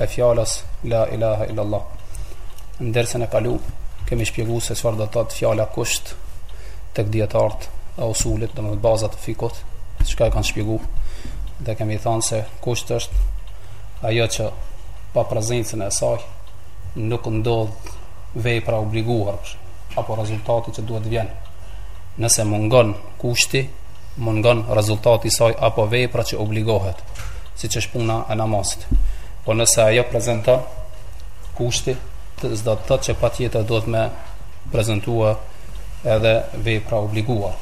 e fjalës la ilaha illa allah në dersën e kalume kemi shpjegu se çfarë do të thotë fjala kusht tek dietart e usulit do të thotë bazat e fikhut çka e kanë shpjegu dhe kemi thënë se kusht është ajo që pa prezencën e saj nuk ndodh vepra obliguar apo rezultati që duhet s'vjen nëse mungon kushti mungon rezultati i saj apo vepra që obligohet, siç është puna e namazit. Po nëse ajo prezanton kushti, s'do të thotë që patjetër duhet me prezantu edhe vepra obliguar.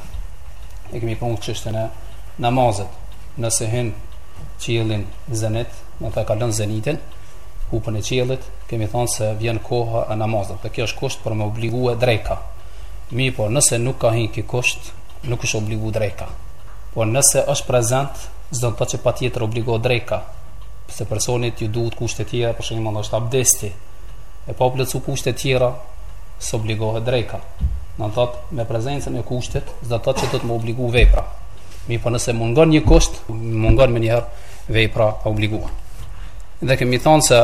E kemi pru çështjen e namazit. Nëse hyn dielli n'zenit, do të thotë kalon zenitin, kupën e qiellit, kemi thënë se vjen koha e namazit. Dhe kjo është kusht për m'u obligu dreka. Mirëpo, nëse nuk ka hyrë ky kusht, nuk është obligu dreka. Por nëse është prezent, s'do të thotë që patjetër obligohet dreka, pse personit i duhet kushte të tjera, për shembull është abdesti. E pa plotësu kushte të tjera, s'obligohet dreka. Do të thotë me prezencën e kushtit, s'do të thotë që duhet m'u obligu vepra. Mirëpo nëse mungon një kusht, mungon menjëherë vepra e obliguar. Dhe kemi thonë se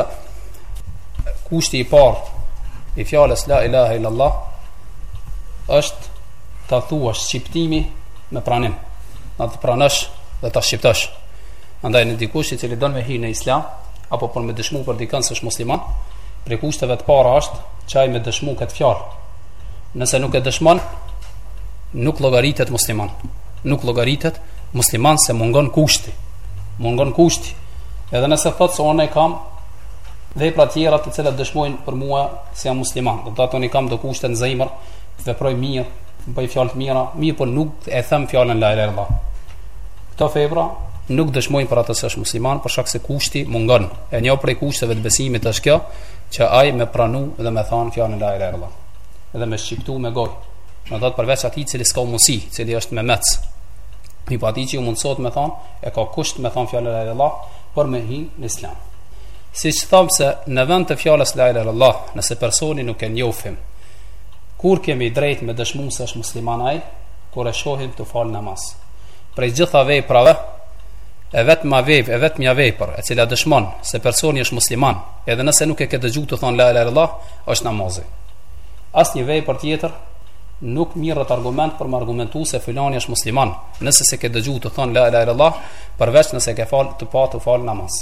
kushti i parë i fjalës la ilaha illallah është ta thuash shqiptimi me pranim. Do të thotë ta pranosh dhe ta shqiptosh. Andaj dikush i cili don me hyrë në Islam apo për me dëshmu për dikën se është musliman, prej kushteve të para është që ai me dëshmu këtë fjalë. Nëse nuk e dëshmon, nuk llogaritet musliman. Nuk llogaritet musliman se mungon kushti. Mungon kushti. Edhe nëse thotë se unë kam vepra të tjera të cilat dëshmojnë për mua se jam musliman, do të thotë unë kam do kushte në zemër, Veproj mirë, bëj fjalë të mira, mirëpo nuk e them fjalën la ilaha illallah. Këto vepra nuk dëshmojnë për atë se është musliman, për shkak se kushti mungon. E një prej kushteve të besimit është kjo, që ai me pranu dhe me thon fjalën la ilaha illallah. Dhe me shqiptu me gojë. Do të thotë përveç atij i cili s'ka mundësi, i cili është memec. Mirëpo atij që i mundësohet me thonë, e ka kusht me thonë fjalën la ilaha illallah, për me hi në islam. Siç thamë se në vend të fjalës la ilaha illallah, nëse personi nuk e njofim, Kur kemi drejtë me dëshmu se është musliman ai, kur e shohim tu falë namaz. Prej gjitha veprave, e vetëma vepër, e vetëmja vepër, e cila dëshmon se personi është musliman, edhe nëse nuk e ke dëgju tu thonë la ilaha illallah, është namazi. Asnjë vepër tjetër, nuk mirret argument për me argumentu se filani është musliman, nëse s'e ke dëgju tu thonë la ilaha illallah, përveç nëse e ke falë, e ke pa tu falë namaz.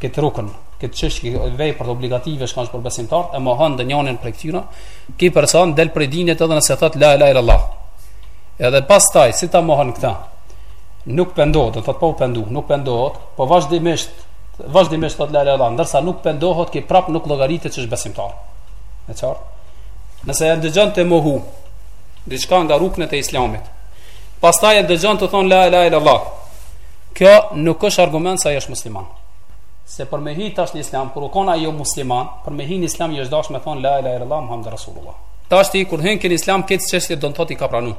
këtë rukën, këtë çështje veprat obligative që kanë për besimtarët e mohon ndonjërin prej këtyre, ky person del prej dinit edhe nëse thot la ilaha illallah. Edhe pastaj si ta mohon këta? Nuk pendohet, do të thotë po pendu, nuk pendohet, po vazhdimisht vazhdimisht thot la ilaha illallah, ndërsa nuk pendohet ky prap nuk llogaritet që është besimtar. E çfarë? Nëse e dëgjon të mohu diçka nga ruknet e Islamit. Pastaj e dëgjon të thon la ilaha illallah. Kjo nuk është argument se ai është musliman. Se për me hi tash në islam, kur u kon ai jo musliman, për me hi në islam i është dashur me thon la ilaha illallah muhammedur rasulullah. Tash ti kur hyn ky n'islam këtë çështje do të thotë i ka pranuar.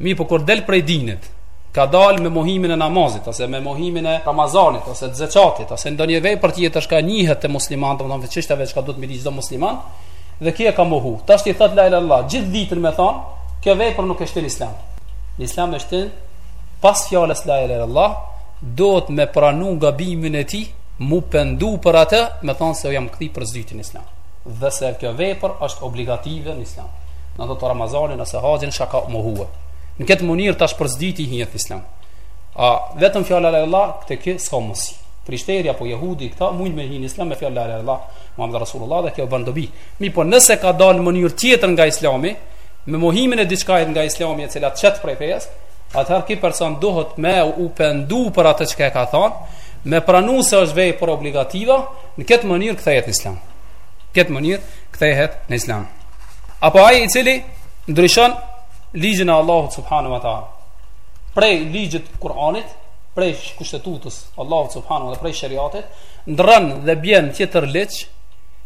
Mirëpo kur del prej dinit, ka dal me mohimin e namazit ose me mohimin e Ramazanit ose të zeqatit ose ndonjë vepër tjetër që njihet te musliman, domethënë të çështjeve që ka duhet me i di çdo musliman, dhe ky e ka mohu. Tash ti thot la ilaha illallah, gjithë ditën me thon, kjo vepër nuk e shtin n'islam. Në islam e shtin pas fjalës la ilaha illallah duhet me pranu gabimin e tij mu pendu për atë me thon se u jam kthy për s'dyti në islam dhe se kjo vepër është obligative në islam domethënë Ramazanin ose haxhin çka ka mohu në këtë mënyrë tash për s'dyti hin në islam a vetëm fjala la ilaha illallah te ky s'ka mundësi krishteri apo jehudi këta mund me hi në islam me fjalën la ilaha illallah Muhammed Rasulullah dhe kjo bën dobi mirëpo nëse ka dalë në mënyrë tjetër nga islami me mohimin e diçkajt nga islami e cila të qet prej fesë, atëherë ky person duhet me u pendu për atë që ka thonë, me pranu se është vepër obligative, në këtë mënyrë kthehet në islam. Këtë mënyrë kthehet në islam. Apo ai i cili ndryshon ligjin e Allahut subhanehu wa ta'ala. Prej ligjit Kur'anit, prej kushtetutës Allahut subhanehu wa ta'ala, prej sheriatit, ndërron dhe bjen tjetër ligj,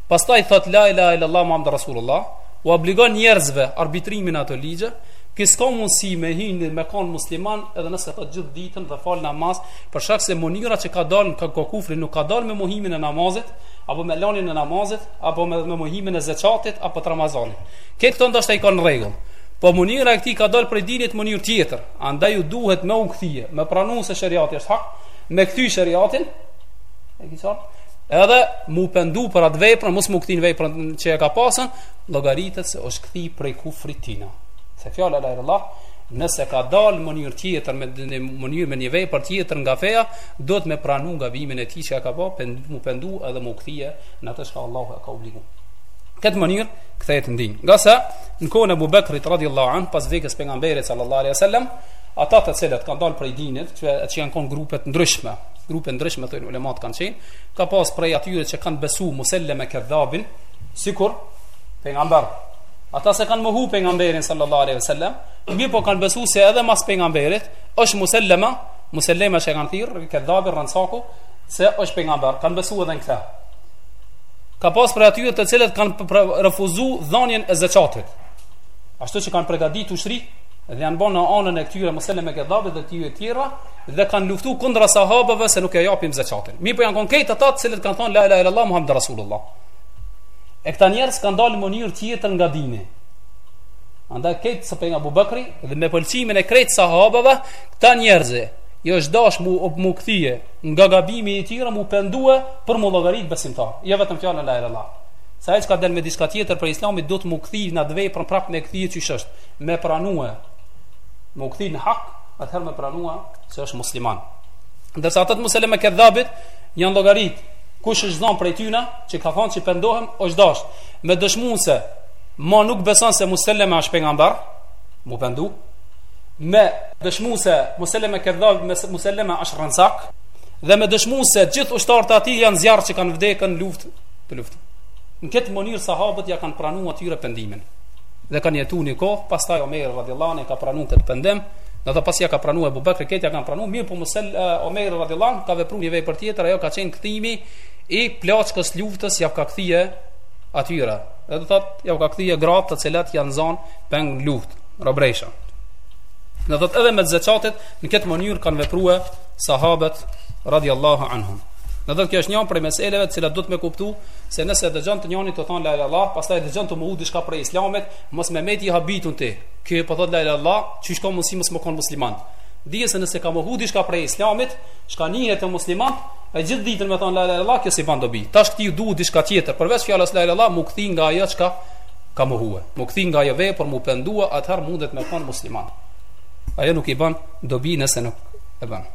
pastaj thot la ilaha illallah Muhammed Rasulullah, u obligon njerëzve arbitrimin ato ligje, ky s'ka mundësi me hy me kanë musliman edhe nëse thot gjithë ditën dhe fal namaz, për shkak se mënyra që ka dalë ka, kah kufri nuk ka dalë me mohimin e namazit, apo me lanin e namazit, apo me, me mohimin e zeqatit, apo të ramazanit. Ky këto ndoshta i ka në rregull. Po mënyra e këtij ka dalë prej dinit mënyrë tjetër, andaj i duhet me u kthy, me pranu se sheriati është hak, me kthy sheriatin, E ke qartë? Edhe mu pendu për atë veprën, mos mu kthy n'veprën që e ka pasën, llogaritet se është kthy prej kufrit tina. Se fjala la ilaha illallah, nëse ka dalë në mënyrë tjetër, me, një, mënyrë me një vepër tjetër nga feja, duhet me pranu gabimin e tij që e ka ba, pendu, mu pendu edhe mu kthy në atë çka Allahu e ka obligu. Këtë mënyrë, kthehet n'din. Ngase, në kohën e Ebu Bekrit radiallahu anhu, pas vdekjes pejgamberit sallallahu alaihi wa sallam, ata të cilët kanë dalë prej dinit, që, që janë konë grupe të ndryshme, grupe të ndryshme thonë ulemat kanë qenë, ka pas prej atyre që kanë besu Musejleme Kedhabin, sikur pejgamber, ata s'e kanë mohu pejgamberin sallallahu aleyhi sallam, mirëpo kanë besu se edhe mas pejgamberit, është Musejleme, Musejleme që kanë thirrë, Kedhabin rrencaku, se është pejgamber, kanë besu edhe në këta. Ka pas prej atyre të cilët kanë refuzu dhanjen e zeqatit, ashtu që kanë pregadit ushtri, dhe janë bo në anën e këtyre Musejleme Kedhabit dhe tjera, dhe kanë luftu kundra sahabëve se nuk e japim zekatin. Mirëpo janë konë krejt ata të cilët kanë thonë la ilaha illallah Muhammed Rasulullah. E këta njerëz kanë dalë në mënyrë tjetër nga dini. Andaj këtë së pari nga Ebu Bekri dhe me pëlqimin e krejtë sahabëve, këta njerëz ju është dash mu, mu kthie nga gabimi i tyre mu pendue për mu llogaritë besimtar. Jo vetëm fjala la ilaha illallah. Se ai që ka del me diçka tjetër prej islamit duhet mu kthie në atë për prapë me kthie qysh është. Me pranue mu kthie në hak atëherë me pranua se është musliman. Ndërsa ata të Musejleme Kedhabit janë llogarit. Kush është zon prej tyre që ka thënë se pendohem, është dash me dëshmue se ma nuk beson se Musejleme është pejgamber, mu pendu. Me dëshmue se Musejleme Kedhabi, Musejleme është rrencak dhe me dëshmue se gjithë ushtarët e tij janë n'zjarr që kanë vdekur në luftë, tu luftu. Në këtë mënyrë sahabët ja kanë pranuar atyre pendimin. dhe kanë jetuar një kohë, pastaj Omer radhiyallahu anhu ka pranuar këtë pendim, do thotë pasi ja ka pranuar Ebu Bekr këtë ja kanë pranuar, mirëpo Musejl uh, Omer radhiyallahu anhu ka vepruar një vepër tjetër, ajo ka qenë kthimi i plaçkës luftës ja ka kthie atyre. Dhe do thotë ja ka kthie gratë të cilat janë zon peng luftë, robresha. Do thotë edhe me zekatet në këtë mënyrë kanë vepruar sahabët radhiyallahu anhum. Do thotë kjo është një prej meseleve të cilat duhet me kuptu se nëse dëgjon ti njënin tu thonë la ilaha illallah, pastaj dëgjon tu mohu diçka prej islamit, mos me met i habitun ti. Ky po thot la ilaha illallah, qysh ka mundësi mos me kon musliman. Dije se nëse ka mohu diçka prej islamit, çka njihet te muslimanët, e gjithë ditën me thonë la ilaha illallah, kjo s'i ban dobi. Tash këtij duhet diçka tjetër, përveç fjalës la ilaha illallah, mu kthi nga ajo çka ka mohuar. Mu kthi nga ajo vepër, mu pendua, atëherë mundet me kon musliman. Ajo nuk i bën dobi nëse nuk e bën.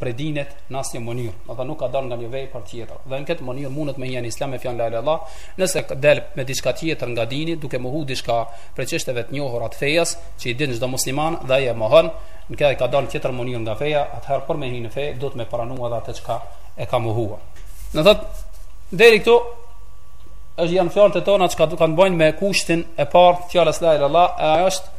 prej dinet në asnjë mënyrë, do të thotë nuk ka dalë nga një vepër tjetër. Dhe në këtë mënyrë mundet me hi në islam me fjalën la ilaha illallah, nëse del me diçka tjetër nga dini, duke mohu diçka prej çështjeve të njohura të fejes, që i din çdo musliman dhe ai e mohon, në këtë ai ka dalë tjetër mënyrë nga feja, atëherë për me hi në fe, duhet me pranua edhe atë çka e ka mohuar. Do thot deri këtu është janë fjalët e tona që kanë të bëjnë me kushtin e parë të fjalës la ilaha illallah, ajo është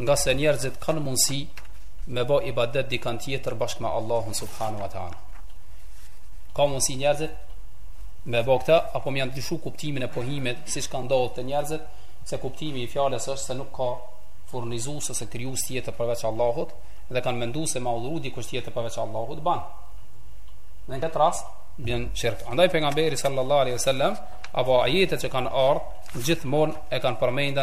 ngase njerëzit kanë mundësi me bo ibadet dikan tjetër bashkë me Allahun subhanu wa ta'ala. Ka mundësi njerëzit me bo këta, apo me e ndryshu kuptimin e pohimit, siç ka ndodhë te njerëzit, se kuptimi i fjalës është se nuk ka furnizues e as krijues tjetër përveç Allahut, dhe kanë mendu se me adhuru dikush tjetër përveç Allahut bon. Dhe në këtë rast, bijnë n'shirk. Andaj Pejgamberi sallallahu alaihi sallam, apo ajetet që kanë ardhë, gjithmonë e kanë përmend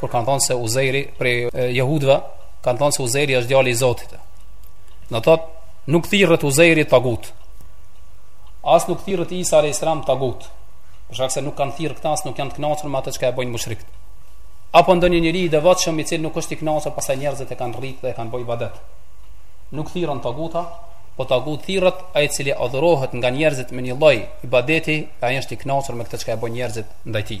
kur kanë thënë se Uzejri prej jehudëve kanë thënë se Uzejri është djali i Zotit. Do thotë, nuk thirret Uzejri tagut. As nuk thirret Isa alayhis salam tagut. Për shkak se nuk kanë thirrë këta, as nuk janë të kënaqur me atë që e bëjnë mushrikët. Apo ndonjë njeri i devotshëm i cili nuk është i kënaqur pasaj njerëzit e kanë rrit dhe e kanë bo ibadet. Nuk thirren taguta, po tagut thirret ai i cili adhurohet nga njerëzit me një lloj ibadeti, ai është i kënaqur me këtë që e bëjnë njerëzit ndaj tij.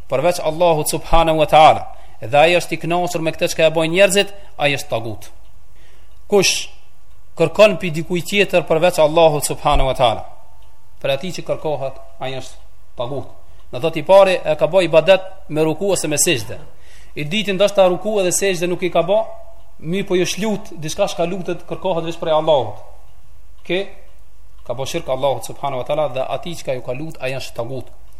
përveç Allahut subhanahu wa taala dhe ai është i kënaqur me këtë që e bëjnë njerëzit ai është tagut kush kërkon prej dikujt tjetër përveç Allahut subhanahu wa taala prej atij që kërkohet ai është tagut domethënë i pari e ka bo ibadet me ruku ose me sexhde i dyti domethënë ruku edhe sexhde nuk i ka bë mi po iu është lut diçka që lutet kërkohet vetëm prej Allahut ky ka bo shirk Allahut subhanahu wa taala dhe atë çka ju ka lut ai është tagut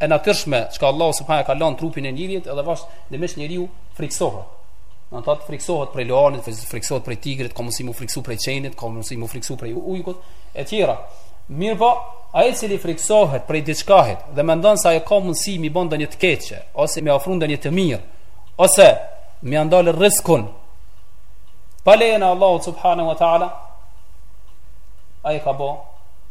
e natyrshme që Allahu subhanahu ka lënë n'trupin e njeriut edhe vazhdimisht njeriu friksohet. Do të thotë friksohet prej luanit, friksohet prej tigrit, ka mundësi mu friksu prej qenit, ka mundësi mu friksu prej ujkut e tjera. Mirëpo, ai i cili friksohet prej diçkahit dhe mendon se ai ka mundësi me i bo ndonjë të keqe ose me i ofru ndonjë të mirë ose me ia ndal rrëskun pa lejen e Allahut subhanahu wa taala ai ka bë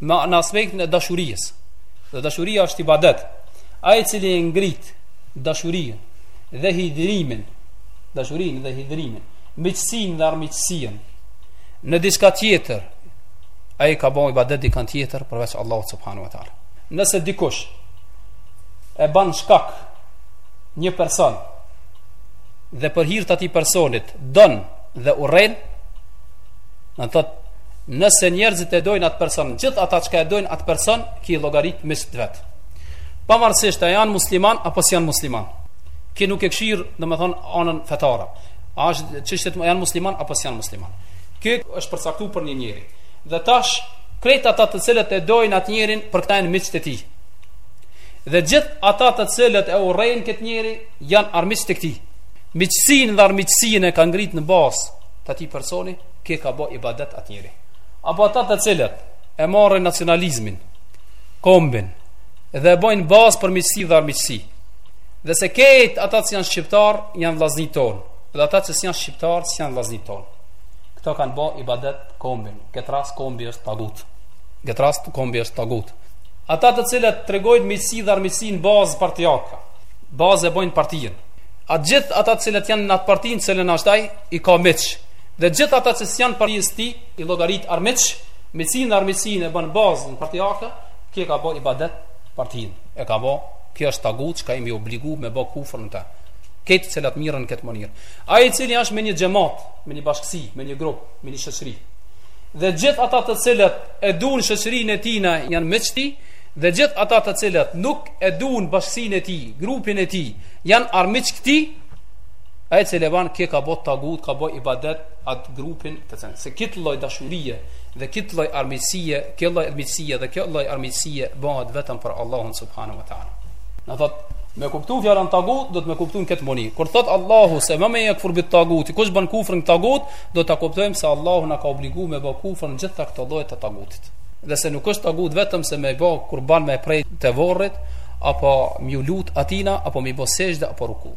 me në aspektin e dashurisë. Dhe dashuria është ibadet. Ai i cili e ngrit dashurinë dhe hidhërimin, dashurinë dhe hidhërimin, miqësinë dhe armiqësinë në diçka tjetër, ai ka ba ibadet dikan tjetër përveç Allahut subhanahu wa taala. Nëse dikush e bën shkak një person dhe për hir të atij personit don dhe urren Do të thotë, nëse njerëzit e dojnë atë person, gjithë ata çka e dojnë atë person, ky i llogarit miq të vet. Pavarësisht, a janë musliman, apo s'janë musliman. Ky nuk e kqyr, domethënë, anën fetare. A është çështja, a janë musliman, apo s'janë musliman. Ky është përcaktu për një njeri. Dhe tash, krejt ata të cilët e dojnë atë njeri, për këtë janë miqtë e tij. Dhe gjithë ata të cilët e urrejnë këtë njeri, janë armiq të këtij. Miqësin dhe armiqësin e ka ngrit në bazë, të atij personi, ky ka bë ibadet atë njeri. Apo ata të cilët e marrin nacionalizmin, kombin dhe e bëjnë bazë për miqësi dhe armiqësi. Dhe se krejt ata që janë shqiptar janë vllaznit ton, dhe ata që janë shqiptar janë vllaznit ton. Këta kanë bë ibadet kombin. Këtë rast kombi është tagut. Këtë rast kombi është tagut. Ata të cilët tregojnë miqësi dhe armiqësi në bazë partiake, bazë e bëjnë partinë. A gjithë ata të cilët janë në atë parti, në cilën është ai, i ka miq dhe gjithë ata që s'janë partisë së tij i llogarit armiq, miqësinë dhe armiqësinë e bën n'bazën partiake, ky ka bë ibadet partinë. E ka bë, kjo është tagut që ne jemi obligu me bë kufër në ta. Këtë të cilat merren këtë mënyrë. Ai i cili është me një xhemat, me një bashkësi, me një grup, me një shoqëri. Dhe gjithë ata të cilët e dun shoqërin e tina janë miqt e ti, dhe gjithë ata të cilët nuk e dun bashkësin e ti, grupin e ti, janë armiqt e ti, Ai që e ban, ky ka bë tagut, ka bë ibadet at grupin të thënë. Se kit lloj dashurie dhe kit lloj armiqësie, kjo lloj miqësie dhe kjo lloj armiqësie bëhet vetëm për Allahun subhanahu wa taala. Do thot me kuptu fjalën tagut, duhet me kuptu në këtë mënyrë. Kur thot Allahu fe men jekfur bit tagut, kush bën kufrë në tagut, duhet kuptojmë se Allahu na ka obligu me bë kufrë në gjitha këto lloje të tagutit. Dhe se nuk është tagut vetëm se me i bë kurban, me pre te vorri, apo mi u lut atina, apo mi bë sexhde, apo ruku.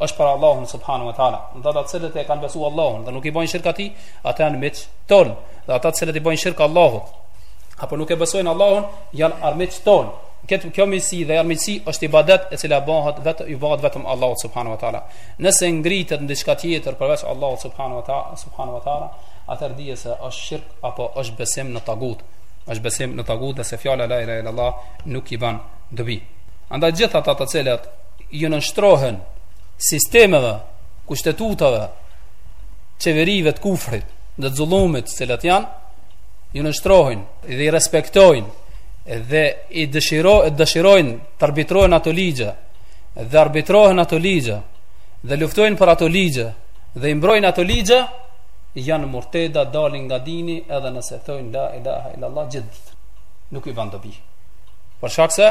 është për Allahun subhanahu wa taala. Dhe ata të cilët e kanë besuar Allahun dhe nuk i bëjnë shirk atij, ata janë miq ton. Dhe ata të cilët i bëjnë shirk Allahut apo nuk e besojnë Allahun, janë armiq ton. Këtë kjo miqësi dhe armiqësi është ibadet e cila bëhet vetëm i bëhet vetëm Allahut subhanahu wa taala. Nëse ngritet diçka tjetër përveç Allahut subhanahu wa taala, subhanahu wa taala, atëherë dije se është shirk apo është besim në tagut. Është besim në tagut dhe se fjala la ilaha illallah nuk i bën dobi. Andaj gjithë ata të cilët ju nënshtrohen sistemeve, kushtetutave, qeverive të kufrit dhe të zullumit të cilat janë, ju nënshtrohen dhe i respektojnë dhe i dëshiro, dëshirojnë të arbitrojnë ato ligje dhe arbitrohen ato ligje dhe luftojnë për ato ligje dhe i mbrojnë ato ligje, janë murteda dalin nga dini edhe nëse thojnë la ilaha illallah gjithë ditë. Nuk i ban dobi. Për shkak se,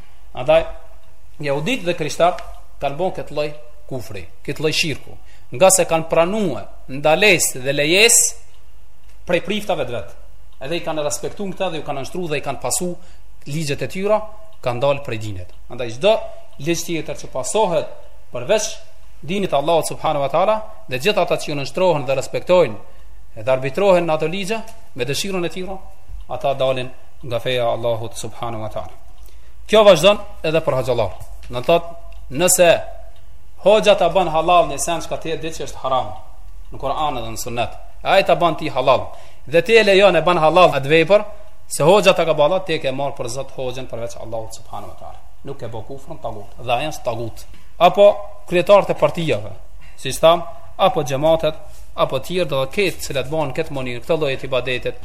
Andaj jehudit dhe krishtert kanë bën këtë lloj kufri, këtë lloj shirku, ngase kanë pranuar ndalesë dhe lejesë prej priftave të vet. Edhe i kanë respektuar këta dhe ju kanë nënshtruar dhe i kanë pasu ligjet e tyre, kanë dalë prej dinit. Andaj çdo ligj tjetër që pasohet përveç dinit Allahut subhanahu wa taala dhe gjithë ata që ju nënshtrohen dhe respektojnë dhe arbitrohen në ato ligje me dëshirën e tyre, ata dalin nga feja e Allahut subhanahu wa ta'ala. Kjo vazhdon edhe për hoxhallarë. Do të thotë, nëse hoxha ta bën halal një sen që ti e din që është haram, në Kuran edhe në sunet, e ai ta bën ty halal, dhe ti e lejon e bën halal atë vepër, se hoxha ta ka ba hallall, ti e ke marrë për Zot hoxhën përveç Allahut subhanahu wa ta'ala. Nuk ke bë kufër në tagut, dhe ai është tagut. Apo kryetarët e partijave, siç thamë, apo xhematet, apo tjerë do të thotë të cilët bëjnë këtë mënyrë, këtë lloj të ibadetit,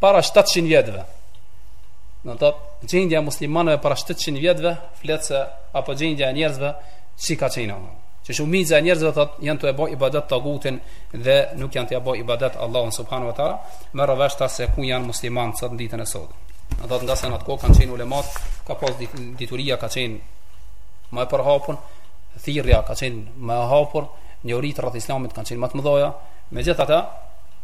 para 700 vjetëve. Do të thotë gjendja e muslimanëve para 700 vjetëve, flet se apo gjendja e njerëzve, si ka qenë ajo. Që shumica e njerëzve thotë, janë tu e bo ibadet tagutin dhe nuk janë tu e bo ibadet Allahun subhanahu teala, merre vesh tash se ku janë muslimanët sot në ditën e sotme. Do thotë, ngase në atë kohë kanë qenë ulemat, ka pas dituria ka qenë më e përhapun, thirja ka qenë më e hapur, arritjet e islamit kanë qenë më të mëdhaja, me gjithë ata,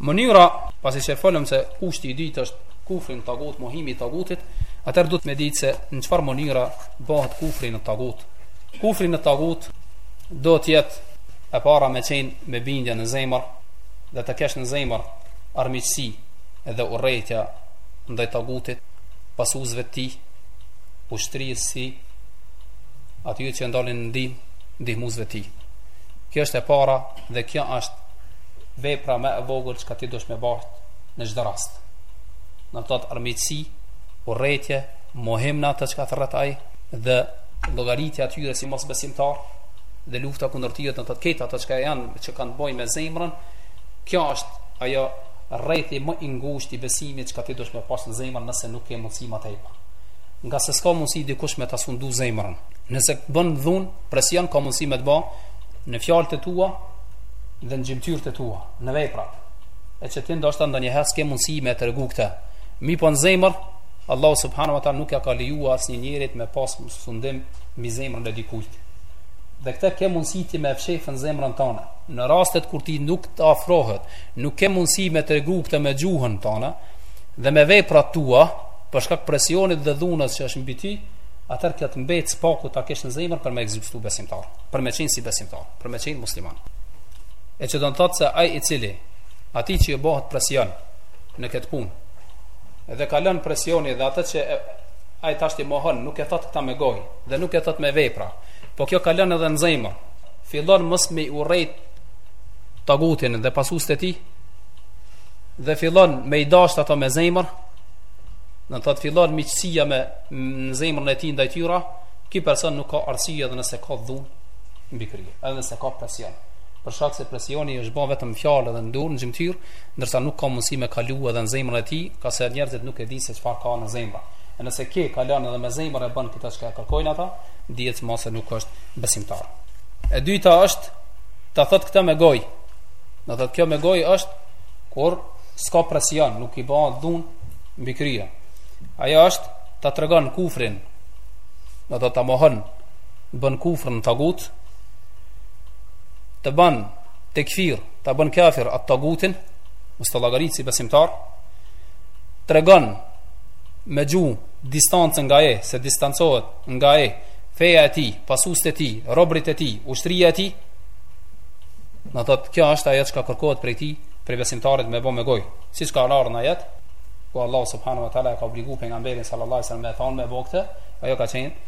Mënyra, pasi që folëm se kushti i dytë është kufri në tagut, mohimi i tagutit, atëherë duhet me ditë se në çfarë mënyre bëhet kufri në tagut. Kufri në tagut do të thotë e para me qenë me bindje në zemër dhe të kesh në zemër armiqësi dhe urrejtje ndaj tagutit, pasuesve të tij, ushtrisë së tij, atyre që i dalin në ndihmë, ndihmuesve të tij. Kjo është e para dhe kjo është vepra më e vogël që ti duhesh me bart në çdo rast do të thotë armiqësi urrejtje mohim në atë që ka të rëtaj dhe llogaritja e tyre si mosbesimtarë dhe lufta kundër tyre do të thotë këto që janë që kanë të bojnë me zemrën kjo është ai rrethi më i ngushtë i besimit që ti duhesh me pas në zemër nëse nuk ke mundësi ma tepër ngase s'ka mundësi dikush me ta sundu zemrën nëse bën dhunë presion ka mundësi me të ba në fjalët e tua dhe në gjymtyrët e tua, në vepra, e që ti ndoshta ndonjëherë s'ke mundësi me tregu këta. Mirëpo në zemër, Allahu subhanahu wa taala nuk ja ka lejuar asnjë njeriu me pas sundim mbi zemrën e dikujt. Dhe këtë ke mundësi ti me fshehë në zemrën tënde. Në rastet kur ti nuk të afrohet, nuk ke mundësi me tregu këtë me gjuhën tënde dhe me veprat tua, për shkak presionit dhe dhunës që është mbi ty, atëherë kjo të mbet së paku ta kesh në zemër për me ekzistu besimtar, për me qenë si besimtar. për me qenë musliman. E që do të thotë se ai i cili, atij që i bëhet presion në këtë punë, dhe kalon presioni dhe atë që ai tash e mohon, nuk e thotë këta me gojë, dhe nuk e thotë me vepra, po kjo kalon edhe në zemër, fillon mos me urrejt tagutin dhe pasuesit e tij, dhe fillon me i dashtë ato me zemër, do të thotë fillon miqësia me në zemrën e tij ndaj tyre, ky person nuk ka arsye edhe nëse ka dhunë, mbi krye, edhe nëse ka presion. Për shkak se presioni është bën vetëm fjalë dhe në dorë, në gjymtyrë, ndërsa nuk ka mundësi me kalu dhe në zemrën e tij, ngase njerëzit nuk e dinë se çfarë ka në zemra. E nëse kjo kalon edhe me zemër e bën këtë çka e kërkojnë ata, dihet se më nuk është besimtar. E dyta është ta thotë këtë me gojë. Do thotë kjo me gojë është kur s'ka presion, nuk i bëhet dhunë mbi krye. Ajo është ta tregon kufrin. Do thotë ta mohon bën kufrë në tagut, ta bën tekfir, ta bën kafir atë tagutin, mos ta llogaritë si besimtar, tregon me gjuhë distancën nga ai, se distancohet nga ai, feja e tij, pasuesit e tij, robërit e tij, ushtria e tij, Do të thotë kjo është ajo çka kërkohet prej tij Prej besimtarit me bo me gojë Siç ka ardhë në ajet Ku Allah subhanehu wa ta'la e ka obligu Pejgamberin sallallahu alejhi sallam Me thonë, me bo këtë Ajo ka qenë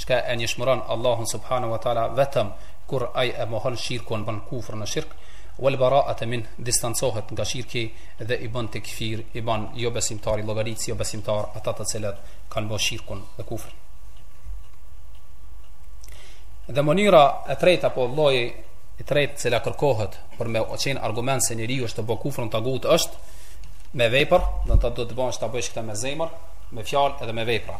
çka e njëson Allahun subhanehu wa ta'la vetëm kur ai e mohon shirkun bën kufër në shirk wal baraat min distancohet nga shirki dhe i bën tekfir i bën jo besimtar i llogarit si jo besimtar ata të cilët kanë bë shirkun dhe kufrin dhe mënyra e tretë apo lloji i tretë çka kërkohet për me qenë argument se njeriu është tu bë kufër në tagut është me vepër do të thotë të bësh ta bësh këtë me zemër me fjalë edhe me vepra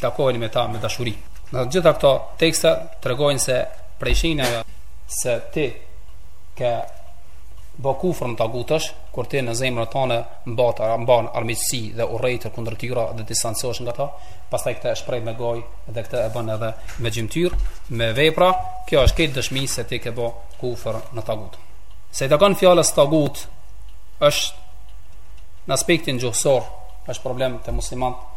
takoheni me ta me dashuri. Do të thotë gjitha këto tekste tregojnë se prej shenjave se ti ke bë kufër në tagut është, kur ti në zemrën tënde mban mban armiqësi dhe urrejtje kundër tyra dhe distancohesh nga ta, pastaj këtë e shpreh me gojë dhe këtë e bën edhe me gjymtyrë, me vepra, kjo është këtë dëshmi se ti ke bë kufër në tagut. Se i takon fjalës tagut është Në aspektin gjuhësor është problem te muslimanët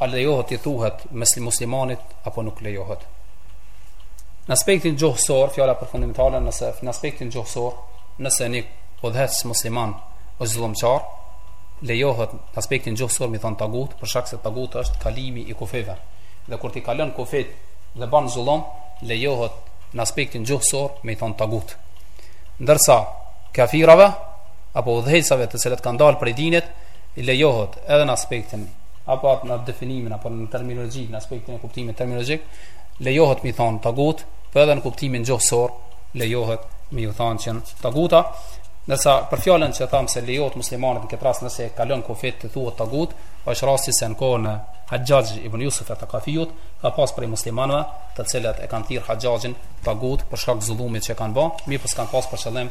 A lejohet t'i thuhet musli muslimanit apo nuk lejohet Në aspektin gjuhësor, fjala përfundimtare nëse Në aspektin gjuhësor, nëse një udhëheqës musliman është zullumqar Lejohet në aspektin gjuhësor me i thonë tagut Për shkak se tagut është kalimi i kufijve Dhe kur ti kalon kufijtë dhe ban zullum Lejohet në aspektin gjuhësor me i thonë tagut Ndërsa, kafirave apo udhëheqësave të cilët kanë dalë prej dinit, i lejohet edhe në aspektin apo atë në definimin apo në terminologji, në aspektin e kuptimit terminologjik, lejohet me i thonë tagut, por po edhe në kuptimin gjuhësor, lejohet me ju thonë që janë taguta, ndërsa për fjalën që thamë se lejohet muslimanit në këtë rast nëse e kalon kufijtë t'i thuhet tagut, është rasti se në kohën e Hajjaj ibn Jusuf eth Thekafiut, ka pas prej muslimanëve të cilët e kanë thirrë Hajjajin tagut për shkak zullumit që ka ba, mirëpo s'kanë pas për qëllim